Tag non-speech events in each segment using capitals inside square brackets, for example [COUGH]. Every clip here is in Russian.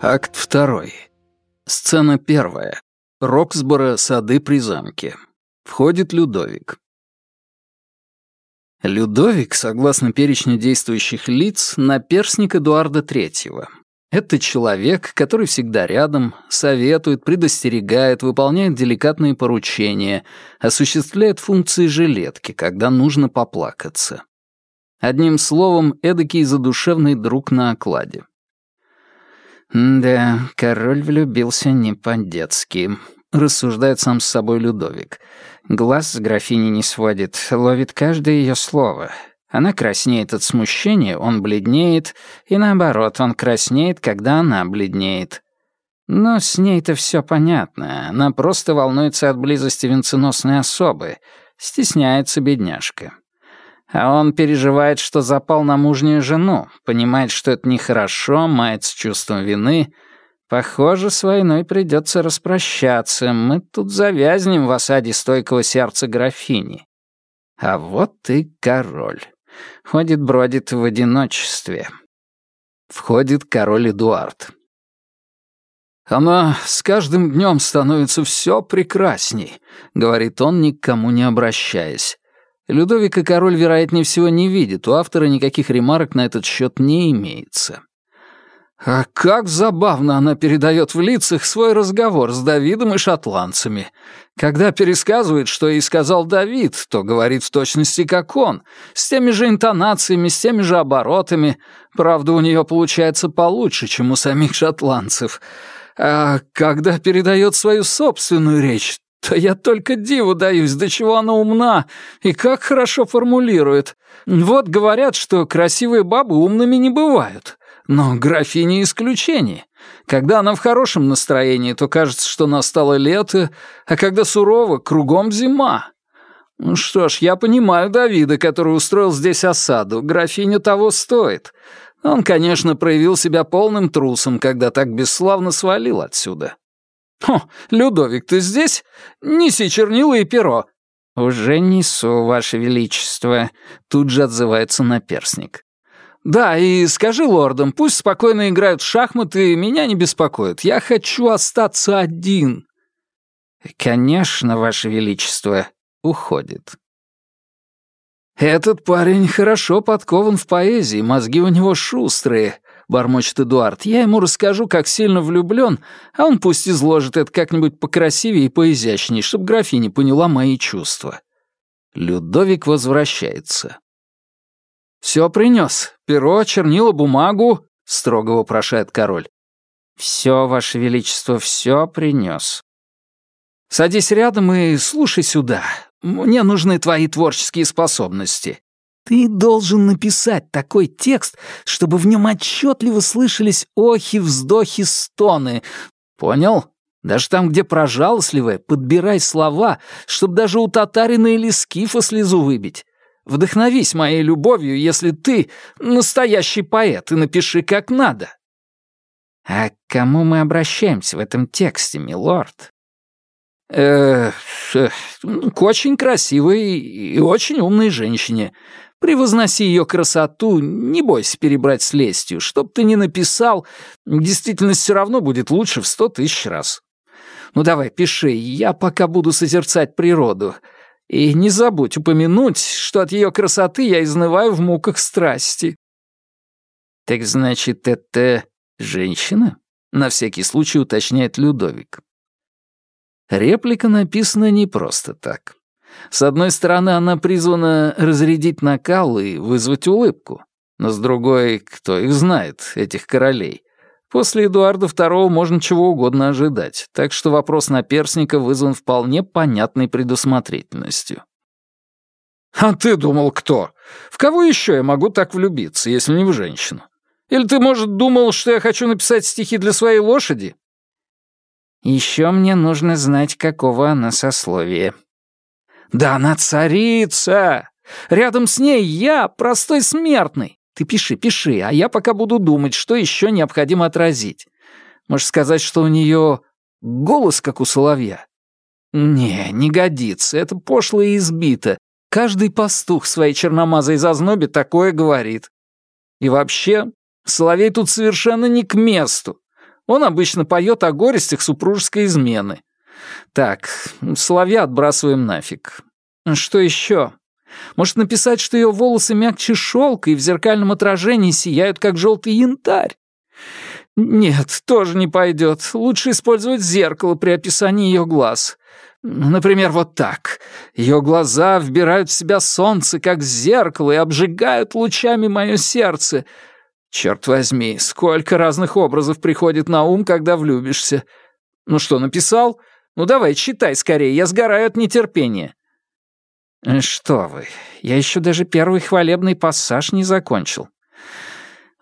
Акт второй. Сцена первая. Роксборо, сады при замке. Входит Людовик. Людовик, согласно перечню действующих лиц, наперсник Эдуарда III. Это человек, который всегда рядом, советует, предостерегает, выполняет деликатные поручения, осуществляет функции жилетки, когда нужно поплакаться. Одним словом, эдакий задушевный друг на окладе. «Да, король влюбился не по-детски», — рассуждает сам с собой Людовик. Глаз с графини не сводит, ловит каждое ее слово. Она краснеет от смущения, он бледнеет, и наоборот, он краснеет, когда она бледнеет. Но с ней-то все понятно, она просто волнуется от близости венценосной особы, стесняется бедняжка. А он переживает, что запал на мужнюю жену, понимает, что это нехорошо, мает с чувством вины. Похоже, с войной придется распрощаться. Мы тут завязнем в осаде стойкого сердца графини. А вот и король. Ходит-бродит в одиночестве. Входит король Эдуард. «Она с каждым днем становится все прекрасней», — говорит он, никому не обращаясь. Людовик и король, вероятнее всего, не видят, у автора никаких ремарок на этот счет не имеется. А как забавно она передает в лицах свой разговор с Давидом и шотландцами. Когда пересказывает, что ей сказал Давид, то говорит в точности, как он, с теми же интонациями, с теми же оборотами. Правда, у нее получается получше, чем у самих шотландцев. А когда передает свою собственную речь, то я только диву даюсь, до чего она умна и как хорошо формулирует. Вот говорят, что красивые бабы умными не бывают. Но графиня исключение. Когда она в хорошем настроении, то кажется, что настало лето, а когда сурово, кругом зима. Ну что ж, я понимаю Давида, который устроил здесь осаду. Графиня того стоит. Он, конечно, проявил себя полным трусом, когда так бесславно свалил отсюда. «О, Людовик, ты здесь? Неси чернила и перо». «Уже несу, Ваше Величество», — тут же отзывается наперсник. «Да, и скажи лордам, пусть спокойно играют в шахматы, меня не беспокоит. Я хочу остаться один». «Конечно, Ваше Величество», — уходит. «Этот парень хорошо подкован в поэзии, мозги у него шустрые. — бормочет Эдуард. «Я ему расскажу, как сильно влюблён, а он пусть изложит это как-нибудь покрасивее и поизящнее, чтобы графиня поняла мои чувства». Людовик возвращается. «Всё принёс. Перо, чернила, бумагу», — строго вопрошает король. «Всё, Ваше Величество, всё принёс». «Садись рядом и слушай сюда. Мне нужны твои творческие способности. Ты должен написать такой текст, чтобы в нем отчетливо слышались охи, вздохи, стоны. Понял? Даже там, где прожалостливое, подбирай слова, чтобы даже у татарина или скифа слезу выбить. Вдохновись моей любовью, если ты настоящий поэт, и напиши как надо. А к кому мы обращаемся в этом тексте, милорд? Э, -э к очень красивой и очень умной женщине. Превозноси ее красоту, не бойся перебрать с лестью. Чтоб ты не написал, действительность все равно будет лучше в сто тысяч раз. Ну давай, пиши, я пока буду созерцать природу. И не забудь упомянуть, что от ее красоты я изнываю в муках страсти. Так значит, это женщина? На всякий случай уточняет Людовик. Реплика написана не просто так. С одной стороны, она призвана разрядить накал и вызвать улыбку. Но с другой, кто их знает, этих королей. После Эдуарда II можно чего угодно ожидать, так что вопрос наперсника вызван вполне понятной предусмотрительностью. «А ты думал, кто? В кого еще я могу так влюбиться, если не в женщину? Или ты, может, думал, что я хочу написать стихи для своей лошади?» «Еще мне нужно знать, какого она сословия», да она царица! Рядом с ней я, простой смертный. Ты пиши, пиши, а я пока буду думать, что еще необходимо отразить. Можешь сказать, что у нее голос, как у соловья? Не, не годится, это пошло и избито. Каждый пастух своей черномазой зазнобе такое говорит. И вообще, Соловей тут совершенно не к месту. Он обычно поет о горестях супружеской измены. Так, Соловья отбрасываем нафиг. Что еще? Может написать, что ее волосы мягче шелка и в зеркальном отражении сияют, как желтый янтарь? Нет, тоже не пойдет. Лучше использовать зеркало при описании ее глаз. Например, вот так. Ее глаза вбирают в себя солнце, как зеркало, и обжигают лучами мое сердце. Черт возьми, сколько разных образов приходит на ум, когда влюбишься. Ну что, написал? Ну давай, читай скорее, я сгораю от нетерпения. Что вы, я еще даже первый хвалебный пассаж не закончил.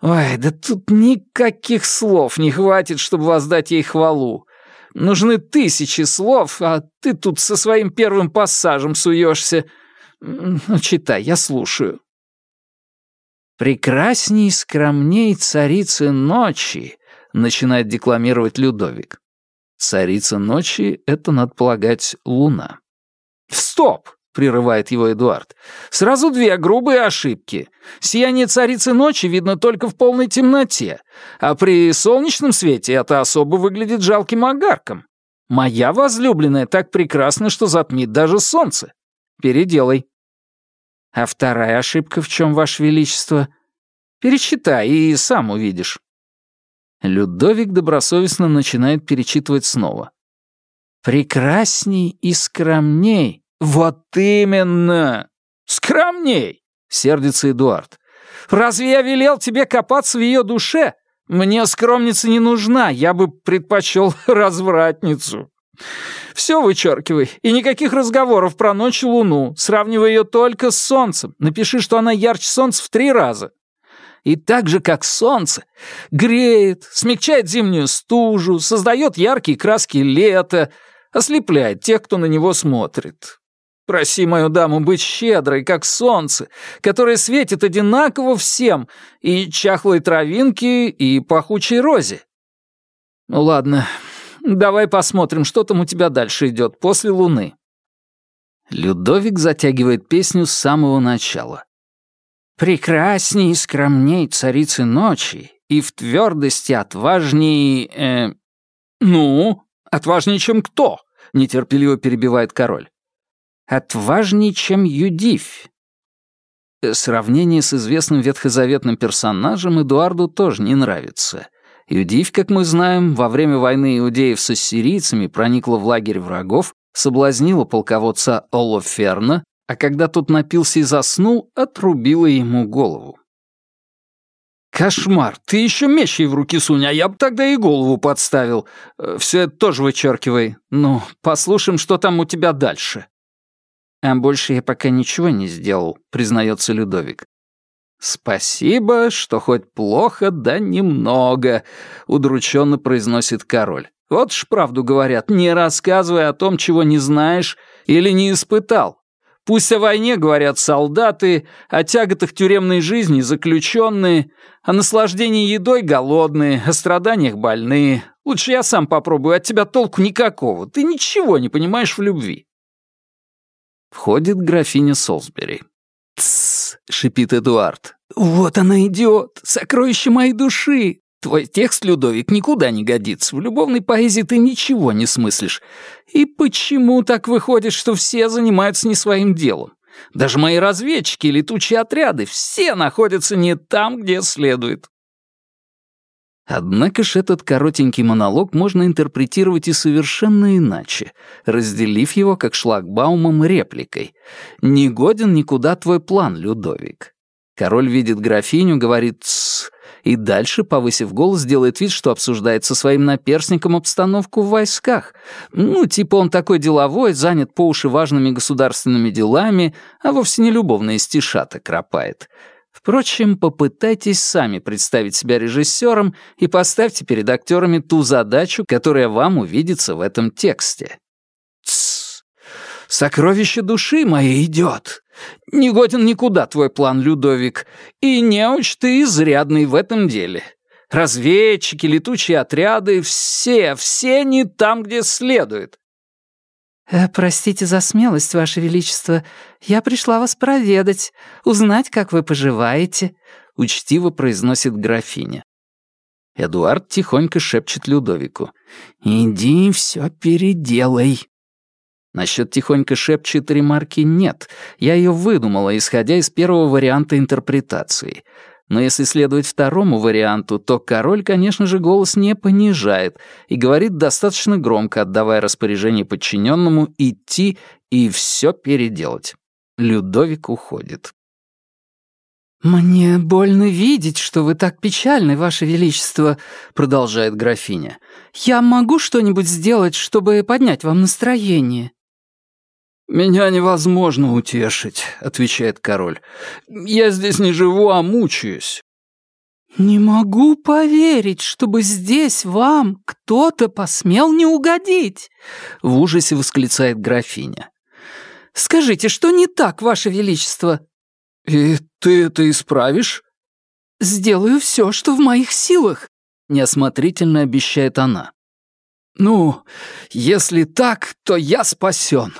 Ой, да тут никаких слов не хватит, чтобы воздать ей хвалу. Нужны тысячи слов, а ты тут со своим первым пассажем суешься. Ну, читай, я слушаю. «Прекрасней, скромней царицы ночи», — начинает декламировать Людовик. Царица ночи — это, надо полагать, луна. «Стоп!» — прерывает его Эдуард. «Сразу две грубые ошибки. Сияние царицы ночи видно только в полной темноте, а при солнечном свете это особо выглядит жалким огарком. Моя возлюбленная так прекрасна, что затмит даже солнце. Переделай». «А вторая ошибка в чем, Ваше Величество?» «Пересчитай, и сам увидишь». Людовик добросовестно начинает перечитывать снова. «Прекрасней и скромней» «Вот именно! Скромней!» — сердится Эдуард. «Разве я велел тебе копаться в ее душе? Мне скромница не нужна, я бы предпочел [LAUGHS] развратницу. Все вычеркивай, и никаких разговоров про ночь и луну. Сравнивай ее только с солнцем. Напиши, что она ярче солнца в три раза. И так же, как солнце, греет, смягчает зимнюю стужу, создает яркие краски лета, ослепляет тех, кто на него смотрит. Проси мою даму быть щедрой, как солнце, которое светит одинаково всем, и чахлой травинке, и пахучей розе. Ну ладно, давай посмотрим, что там у тебя дальше идет после луны. Людовик затягивает песню с самого начала. «Прекрасней и скромней царицы ночи, и в твердости отважней...» э... «Ну, отважнее, чем кто?» — нетерпеливо перебивает король отважней, чем Юдивь. Сравнение с известным ветхозаветным персонажем Эдуарду тоже не нравится. Юдивь, как мы знаем, во время войны иудеев с ассирийцами проникла в лагерь врагов, соблазнила полководца Олоферна, а когда тот напился и заснул, отрубила ему голову. «Кошмар! Ты еще меч ей в руки сунь, а я бы тогда и голову подставил. Э, Все это тоже вычеркивай. Ну, послушаем, что там у тебя дальше». «А больше я пока ничего не сделал», — признается Людовик. «Спасибо, что хоть плохо, да немного», — удрученно произносит король. «Вот ж правду говорят, не рассказывай о том, чего не знаешь или не испытал. Пусть о войне говорят солдаты, о тяготах тюремной жизни заключенные, о наслаждении едой голодные, о страданиях больные. Лучше я сам попробую, от тебя толку никакого. Ты ничего не понимаешь в любви». Входит графиня Солсбери. «Тссс!» — шипит Эдуард. «Вот она идет! Сокровище моей души! Твой текст, Людовик, никуда не годится. В любовной поэзии ты ничего не смыслишь. И почему так выходит, что все занимаются не своим делом? Даже мои разведчики, летучие отряды, все находятся не там, где следует. Однако ж этот коротенький монолог можно интерпретировать и совершенно иначе, разделив его как шлагбаумом репликой. «Не годен никуда твой план, Людовик». Король видит графиню, говорит «тссс», и дальше, повысив голос, делает вид, что обсуждает со своим наперсником обстановку в войсках. Ну, типа он такой деловой, занят по уши важными государственными делами, а вовсе не любовные стишата кропает. Впрочем, попытайтесь сами представить себя режиссером и поставьте перед актерами ту задачу, которая вам увидится в этом тексте. Тссс! Сокровище души моей идет. Не годен никуда твой план, Людовик, и неуч ты изрядный в этом деле. Разведчики, летучие отряды — все, все не там, где следует. Э, «Простите за смелость, Ваше Величество. Я пришла вас проведать, узнать, как вы поживаете. — учтиво произносит графиня. Эдуард тихонько шепчет Людовику. «Иди все переделай». Насчет тихонько шепчет ремарки «нет». Я ее выдумала, исходя из первого варианта интерпретации. Но если следовать второму варианту, то король, конечно же, голос не понижает и говорит достаточно громко, отдавая распоряжение подчиненному идти и все переделать. Людовик уходит. «Мне больно видеть, что вы так печальны, Ваше Величество», — продолжает графиня. «Я могу что-нибудь сделать, чтобы поднять вам настроение?» «Меня невозможно утешить», — отвечает король. «Я здесь не живу, а мучаюсь». «Не могу поверить, чтобы здесь вам кто-то посмел не угодить!» — в ужасе восклицает графиня. «Скажите, что не так, Ваше Величество?» «И ты это исправишь?» «Сделаю все, что в моих силах», — неосмотрительно обещает она. «Ну, если так, то я спасен.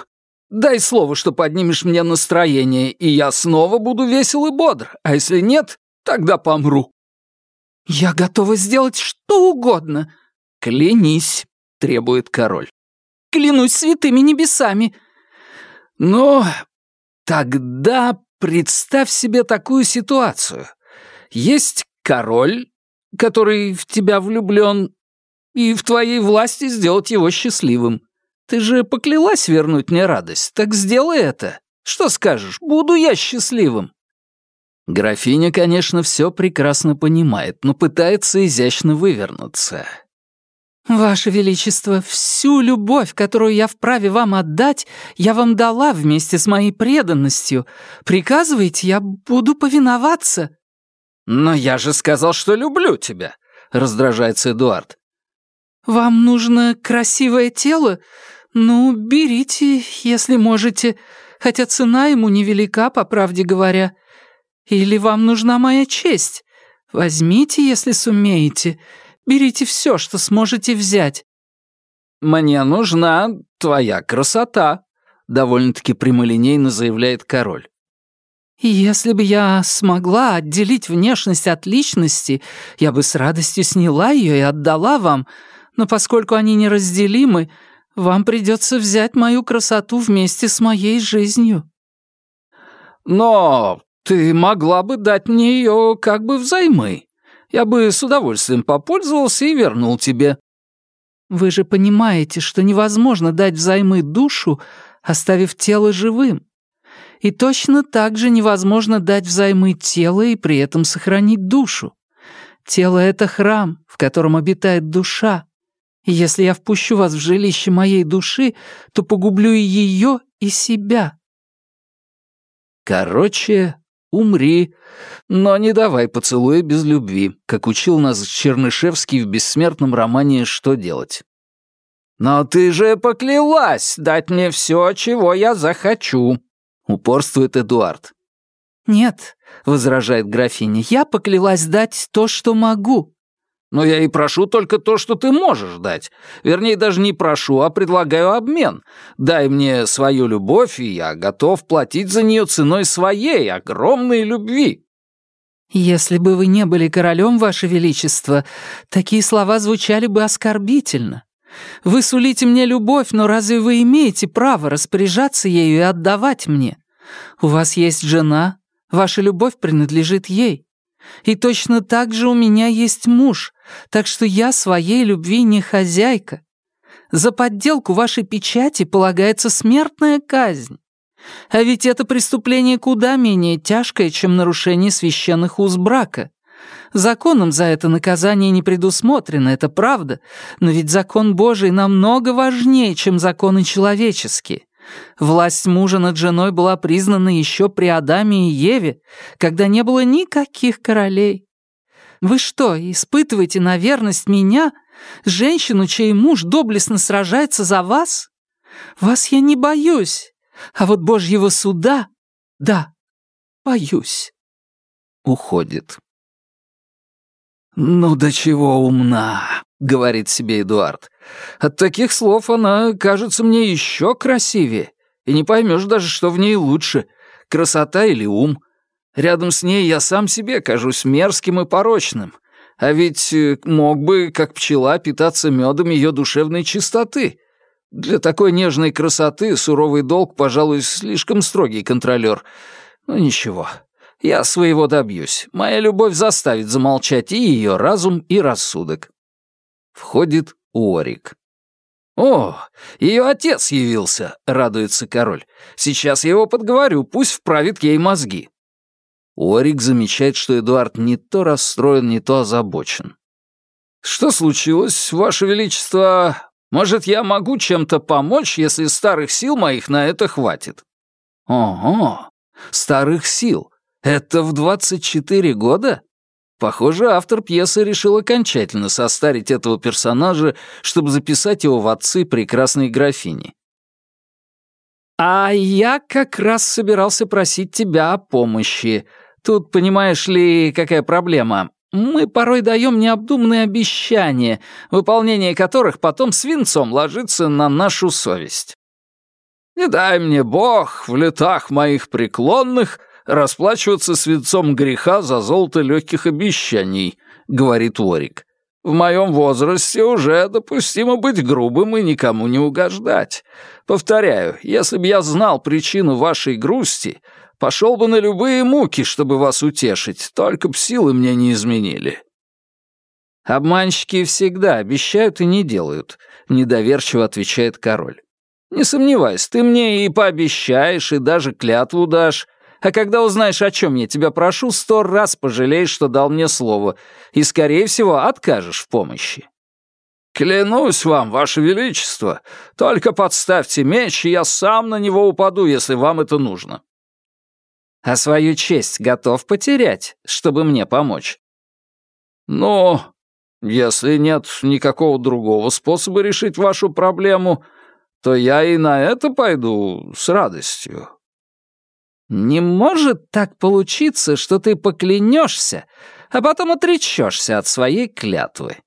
Дай слово, что поднимешь мне настроение, и я снова буду весел и бодр, а если нет, тогда помру». «Я готова сделать что угодно». «Клянись», — требует король. «Клянусь святыми небесами». «Но тогда представь себе такую ситуацию. Есть король, который в тебя влюблен, и в твоей власти сделать его счастливым. Ты же поклялась вернуть мне радость, так сделай это. Что скажешь, буду я счастливым?» Графиня, конечно, все прекрасно понимает, но пытается изящно вывернуться. «Ваше Величество, всю любовь, которую я вправе вам отдать, я вам дала вместе с моей преданностью. Приказывайте, я буду повиноваться». «Но я же сказал, что люблю тебя», — раздражается Эдуард. «Вам нужно красивое тело? Ну, берите, если можете, хотя цена ему невелика, по правде говоря. Или вам нужна моя честь? Возьмите, если сумеете. Берите все, что сможете взять». «Мне нужна твоя красота», — довольно-таки прямолинейно заявляет король. «Если бы я смогла отделить внешность от личности, я бы с радостью сняла ее и отдала вам, но поскольку они неразделимы, вам придется взять мою красоту вместе с моей жизнью». «Но ты могла бы дать мне ее как бы взаймы. Я бы с удовольствием попользовался и вернул тебе». «Вы же понимаете, что невозможно дать взаймы душу, оставив тело живым. И точно так же невозможно дать взаймы тело и при этом сохранить душу. Тело — это храм, в котором обитает душа, если я впущу вас в жилище моей души, то погублю и ее, и себя». «Короче, умри, но не давай поцелуя без любви», как учил нас Чернышевский в бессмертном романе «Что делать?». «Но ты же поклялась дать мне все, чего я захочу», — упорствует Эдуард. «Нет», — возражает графиня, — «я поклялась дать то, что могу». Но я и прошу только то, что ты можешь дать. Вернее, даже не прошу, а предлагаю обмен. Дай мне свою любовь, и я готов платить за нее ценой своей огромной любви». «Если бы вы не были королем, Ваше Величество, такие слова звучали бы оскорбительно. Вы сулите мне любовь, но разве вы имеете право распоряжаться ею и отдавать мне? У вас есть жена, ваша любовь принадлежит ей. И точно так же у меня есть муж, так что я своей любви не хозяйка. За подделку вашей печати полагается смертная казнь. А ведь это преступление куда менее тяжкое, чем нарушение священных уз брака. Законом за это наказание не предусмотрено, это правда, но ведь закон Божий намного важнее, чем законы человеческие. Власть мужа над женой была признана еще при Адаме и Еве, когда не было никаких королей. Вы что, испытываете на верность меня, женщину, чей муж доблестно сражается за вас? Вас я не боюсь, а вот Божьего суда, да, боюсь. Уходит. «Ну до чего умна», — говорит себе Эдуард. «От таких слов она кажется мне еще красивее, и не поймешь даже, что в ней лучше, красота или ум. Рядом с ней я сам себе кажусь мерзким и порочным. А ведь э, мог бы, как пчела, питаться медом ее душевной чистоты. Для такой нежной красоты суровый долг, пожалуй, слишком строгий контролер. Но ничего, я своего добьюсь. Моя любовь заставит замолчать и ее разум, и рассудок. Входит Уорик. «О, ее отец явился», — радуется король. «Сейчас я его подговорю, пусть вправит ей мозги». Уорик замечает, что Эдуард не то расстроен, не то озабочен. «Что случилось, Ваше Величество? Может, я могу чем-то помочь, если старых сил моих на это хватит?» «Ого, старых сил. Это в 24 года?» Похоже, автор пьесы решил окончательно состарить этого персонажа, чтобы записать его в отцы прекрасной графини. «А я как раз собирался просить тебя о помощи. Тут, понимаешь ли, какая проблема? Мы порой даем необдуманные обещания, выполнение которых потом свинцом ложится на нашу совесть. Не дай мне Бог в летах моих преклонных расплачиваться свинцом греха за золото легких обещаний», — говорит Ворик. «В моем возрасте уже допустимо быть грубым и никому не угождать. Повторяю, если бы я знал причину вашей грусти, пошел бы на любые муки, чтобы вас утешить, только б силы мне не изменили». «Обманщики всегда обещают и не делают», — недоверчиво отвечает король. «Не сомневайся, ты мне и пообещаешь, и даже клятву дашь, а когда узнаешь, о чем я тебя прошу, сто раз пожалеешь, что дал мне слово, и, скорее всего, откажешь в помощи. «Клянусь вам, ваше величество, только подставьте меч, и я сам на него упаду, если вам это нужно». «А свою честь готов потерять, чтобы мне помочь?» «Ну, если нет никакого другого способа решить вашу проблему, то я и на это пойду с радостью. Не может так получиться, что ты поклянешься, а потом отречешься от своей клятвы.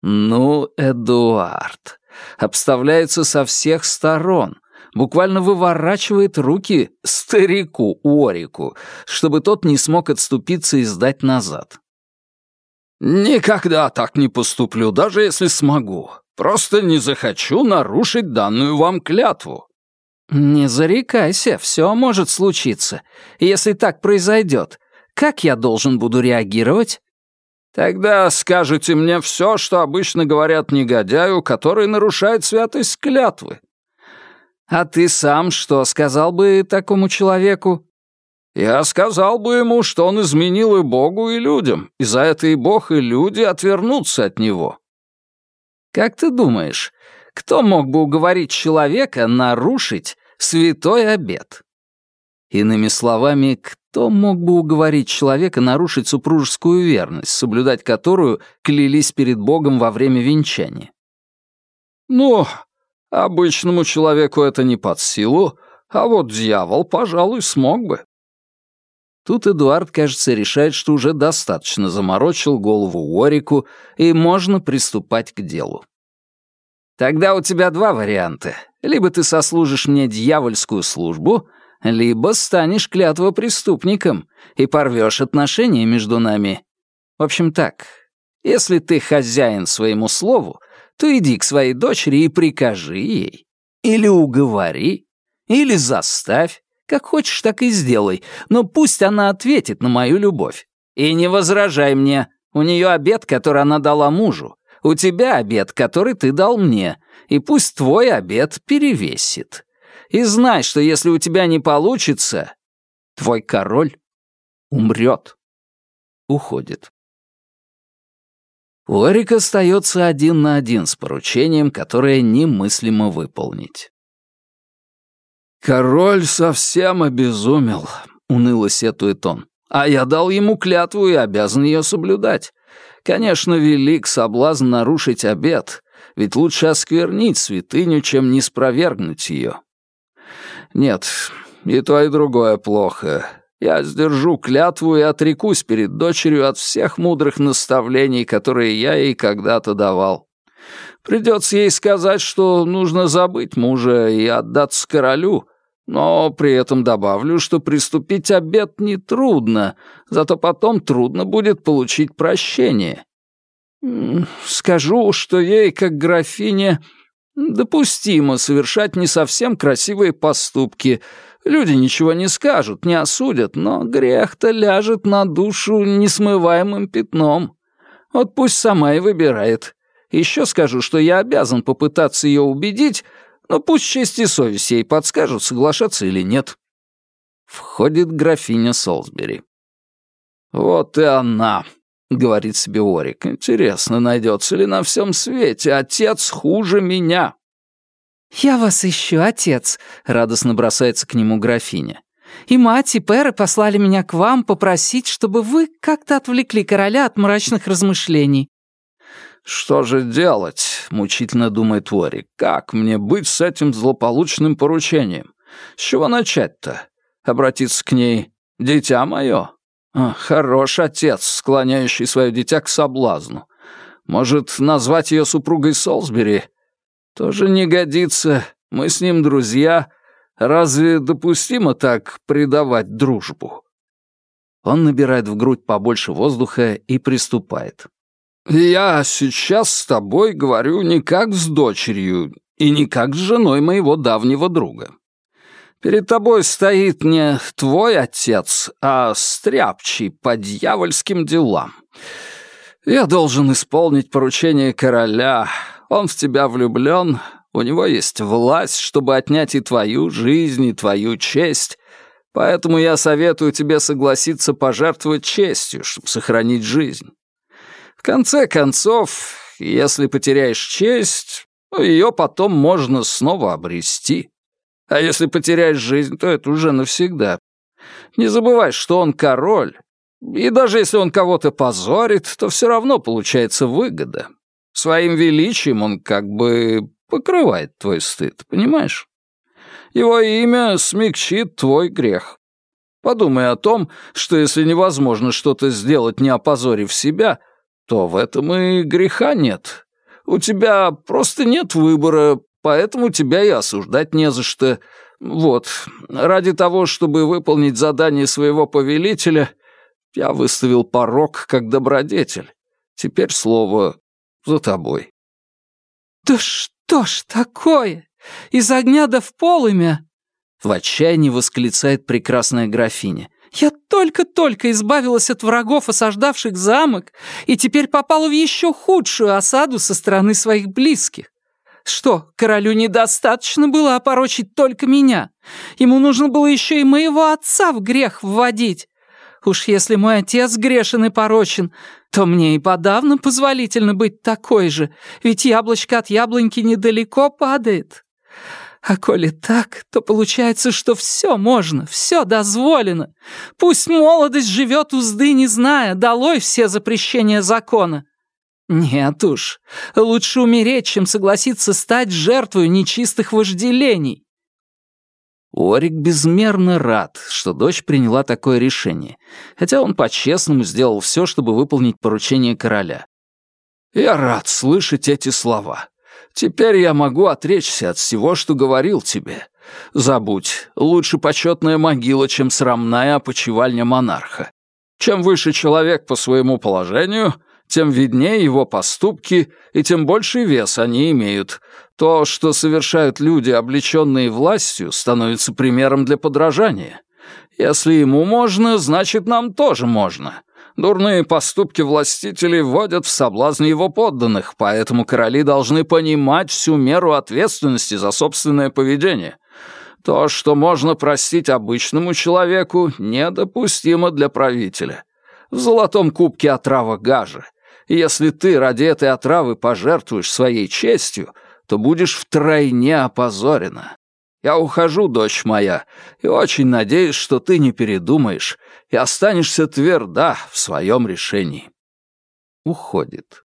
Ну, Эдуард, обставляется со всех сторон, буквально выворачивает руки старику Орику, чтобы тот не смог отступиться и сдать назад. «Никогда так не поступлю, даже если смогу. Просто не захочу нарушить данную вам клятву». «Не зарекайся, все может случиться. Если так произойдет, как я должен буду реагировать?» «Тогда скажите мне все, что обычно говорят негодяю, который нарушает святость клятвы». «А ты сам что сказал бы такому человеку?» «Я сказал бы ему, что он изменил и Богу, и людям, и за это и Бог, и люди отвернутся от него». «Как ты думаешь, кто мог бы уговорить человека нарушить святой обет. Иными словами, кто мог бы уговорить человека нарушить супружескую верность, соблюдать которую клялись перед Богом во время венчания? Ну, обычному человеку это не под силу, а вот дьявол, пожалуй, смог бы. Тут Эдуард, кажется, решает, что уже достаточно заморочил голову Уорику, и можно приступать к делу. Тогда у тебя два варианта. Либо ты сослужишь мне дьявольскую службу, либо станешь клятвопреступником и порвешь отношения между нами. В общем так, если ты хозяин своему слову, то иди к своей дочери и прикажи ей. Или уговори, или заставь. Как хочешь, так и сделай, но пусть она ответит на мою любовь. И не возражай мне, у нее обед, который она дала мужу, у тебя обед, который ты дал мне, и пусть твой обед перевесит. И знай, что если у тебя не получится, твой король умрет. Уходит. Лорик остается один на один с поручением, которое немыслимо выполнить. «Король совсем обезумел», — уныло сетует он. «А я дал ему клятву и обязан ее соблюдать. Конечно, велик соблазн нарушить обет, ведь лучше осквернить святыню, чем не спровергнуть ее. Нет, и то, и другое плохо. Я сдержу клятву и отрекусь перед дочерью от всех мудрых наставлений, которые я ей когда-то давал. Придется ей сказать, что нужно забыть мужа и отдаться королю, Но при этом добавлю, что приступить обед нетрудно, зато потом трудно будет получить прощение. Скажу, что ей, как графине, допустимо совершать не совсем красивые поступки. Люди ничего не скажут, не осудят, но грех-то ляжет на душу несмываемым пятном. Вот пусть сама и выбирает. Еще скажу, что я обязан попытаться ее убедить, но пусть честь и совесть ей подскажут, соглашаться или нет. Входит графиня Солсбери. «Вот и она», — говорит себе Орик. «Интересно, найдется ли на всем свете отец хуже меня?» «Я вас ищу, отец», — радостно бросается к нему графиня. «И мать, и Перы послали меня к вам попросить, чтобы вы как-то отвлекли короля от мрачных размышлений». «Что же делать?» — мучительно думает Орик. «Как мне быть с этим злополучным поручением? С чего начать-то? Обратиться к ней «Дитя мое»? хорош отец, склоняющий свое дитя к соблазну. Может, назвать ее супругой Солсбери? Тоже не годится. Мы с ним друзья. Разве допустимо так предавать дружбу? Он набирает в грудь побольше воздуха и приступает. «Я сейчас с тобой говорю не как с дочерью и не как с женой моего давнего друга. Перед тобой стоит не твой отец, а стряпчий по дьявольским делам. Я должен исполнить поручение короля. Он в тебя влюблен, у него есть власть, чтобы отнять и твою жизнь, и твою честь. Поэтому я советую тебе согласиться пожертвовать честью, чтобы сохранить жизнь. В конце концов, если потеряешь честь, ее потом можно снова обрести. А если потеряешь жизнь, то это уже навсегда. Не забывай, что он король. И даже если он кого-то позорит, то все равно получается выгода. Своим величием он как бы покрывает твой стыд, понимаешь? Его имя смягчит твой грех. Подумай о том, что если невозможно что-то сделать, не опозорив себя, то в этом и греха нет. У тебя просто нет выбора, Поэтому тебя и осуждать не за что. Вот, ради того, чтобы выполнить задание своего повелителя, я выставил порог как добродетель. Теперь слово за тобой». «Да что ж такое? Из огня да в полымя!» В отчаянии восклицает прекрасная графиня. «Я только-только избавилась от врагов, осаждавших замок, и теперь попала в еще худшую осаду со стороны своих близких. Что, королю недостаточно было опорочить только меня? Ему нужно было еще и моего отца в грех вводить. Уж если мой отец грешен и порочен, то мне и подавно позволительно быть такой же, ведь яблочко от яблоньки недалеко падает. А коли так, то получается, что все можно, все дозволено. Пусть молодость живет узды, не зная, долой все запрещения закона. Нет уж, лучше умереть, чем согласиться стать жертвой нечистых вожделений. Орик безмерно рад, что дочь приняла такое решение, хотя он по-честному сделал все, чтобы выполнить поручение короля. «Я рад слышать эти слова. Теперь я могу отречься от всего, что говорил тебе. Забудь, лучше почетная могила, чем срамная опочивальня монарха. Чем выше человек по своему положению, тем виднее его поступки и тем больший вес они имеют. То, что совершают люди, облеченные властью, становится примером для подражания. Если ему можно, значит, нам тоже можно. Дурные поступки властителей вводят в соблазн его подданных, поэтому короли должны понимать всю меру ответственности за собственное поведение. То, что можно простить обычному человеку, недопустимо для правителя. В золотом кубке отрава гажи — если ты ради этой отравы пожертвуешь своей честью, то будешь втройне опозорена. Я ухожу, дочь моя, и очень надеюсь, что ты не передумаешь и останешься тверда в своем решении». Уходит.